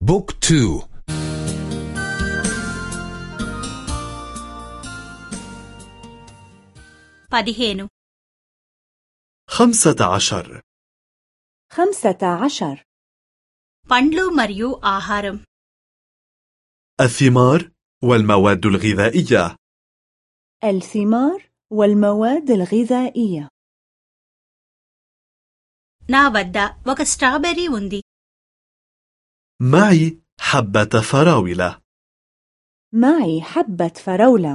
بوك تو పదిహేను خمسة عشر خمسة عشر పండ్లు మరియు ఆహారం الثمار والمواد الغذائية الثمار والمواد الغذائية నా వద్ద ఒక స్ట్రాబెర్రీ ఉంది معي حبة فراولة معي حبة فراولة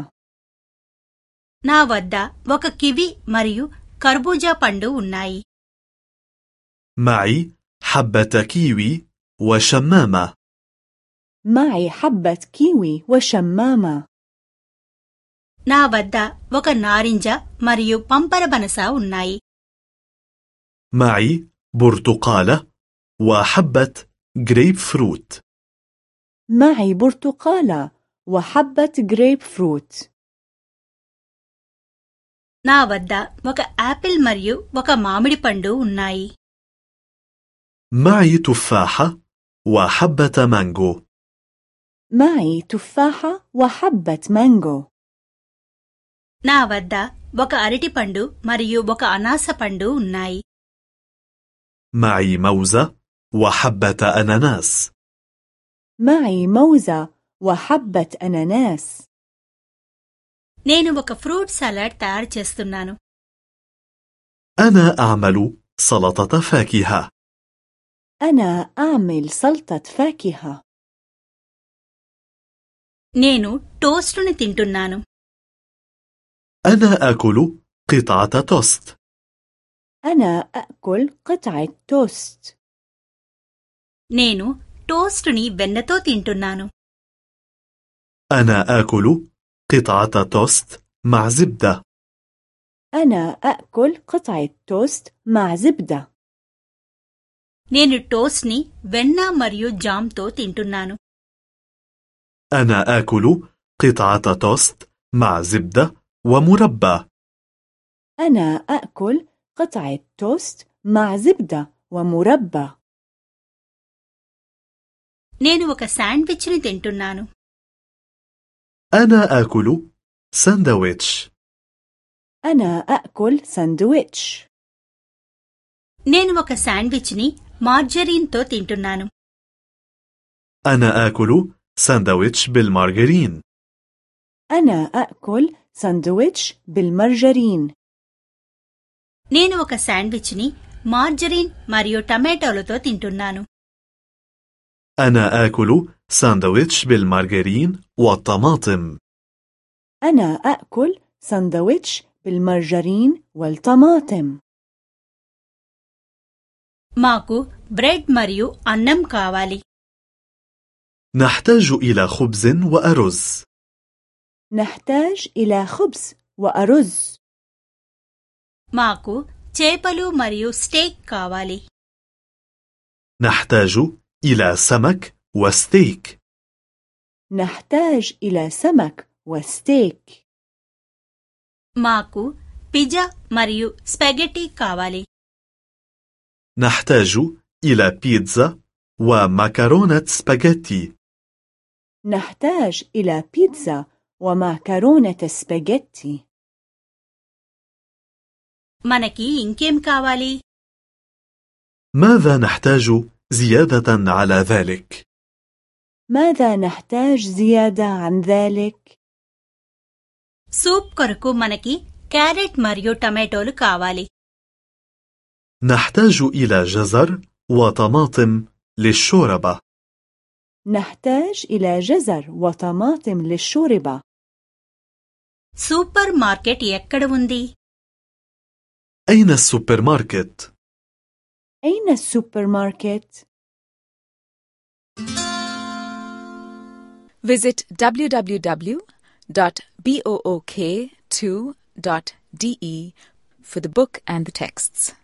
నా వద్ద ఒక కివి మరియు కర్బూజా పండు ఉన్నాయి معي حبة كيوي وشمامة معي حبة كيوي وشمامة నా వద్ద ఒక నారింజ మరియు పంపరబనస ఉన్నాయి معي برتقالة وحبة جريب فروت معي برتقالة وحبة جريب فروت నా వద్ద ఒక యాపిల్ మరియు ఒక మామిడి పండు ఉన్నాయి معي تفاحة وحبة مانجو معي تفاحة وحبة مانجو నా వద్ద ఒక అరటిపండు మరియు ఒక అనాస పండు ఉన్నాయి معي موزة وحبة أناناس معي موزة وحبة أناناس నేను ఒక ఫ్రూట్ సలాడ్ తయారు చేస్తున్నాను أنا أعمل سلطة فاكهة أنا أعمل سلطة فاكهة నేను టోస్టుని తింటున్నాను أنا آكل قطعة توست أنا أأكل قطعة توست నేను టోస్టుని వెన్నతో తింటున్నాను أنا آكل قطعة توست مع زبدة أنا أأكل قطعة توست مع زبدة నేను టోస్ట్ని వెన్న మరియు జామ్తో తింటున్నాను أنا آكل قطعة توست مع زبدة ومربى أنا أأكل قطعة توست مع زبدة ومربى నేను ఒక శాండ్విచ్ని తింటున్నాను أنا آكل ساندويتش أنا أأكل ساندويتش నేను ఒక శాండ్విచ్ని మార్జరీన్తో తింటున్నాను أنا آكل ساندويتش بالمارغرين أنا أأكل ساندويتش بالمرجرين నేను ఒక శాండ్విచ్ని మార్జరీన్ మరియు టమాటోలతో తింటున్నాను أنا آكل ساندويتش بالمارغرين والطماطم أنا أأكل ساندويتش بالمرجرين والطماطم మాకు బ్రెడ్ మరియు అన్నం కావాలి نحتاج إلى خبز وأرز نحتاج إلى خبز وأرز మాకు చేపలు మరియు స్టేక్ కావాలి نحتاج إلى سمك وستيك نحتاج إلى سمك وستيك మాకు పిజ్జా మరియు స్పాగెటీ కావాలి نحتاج إلى بيتزا ومكرونة سباجيتي نحتاج إلى بيتزا ومعكرونة سباجيتي మనకి ఇంకేం కావాలి ماذا نحتاج زيادة على ذلك؟ ماذا نحتاج زيادة عن ذلك؟ సూప్ కొరకు మనకి క్యారెట్ మరియు టమాటోలు కావాలి نحتاج إلى جزر وطماطم للشوربة نحتاج إلى جزر وطماطم للشوربة సూపర్ మార్కెట్ ఎక్కడ ఉంది أين السوبر ماركت؟ أين السوبر ماركت؟ Visit www.book2.de for the book and the texts.